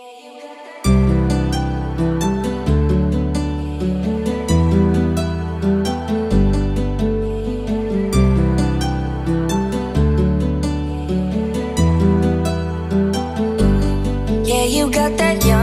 Yeah, you got that young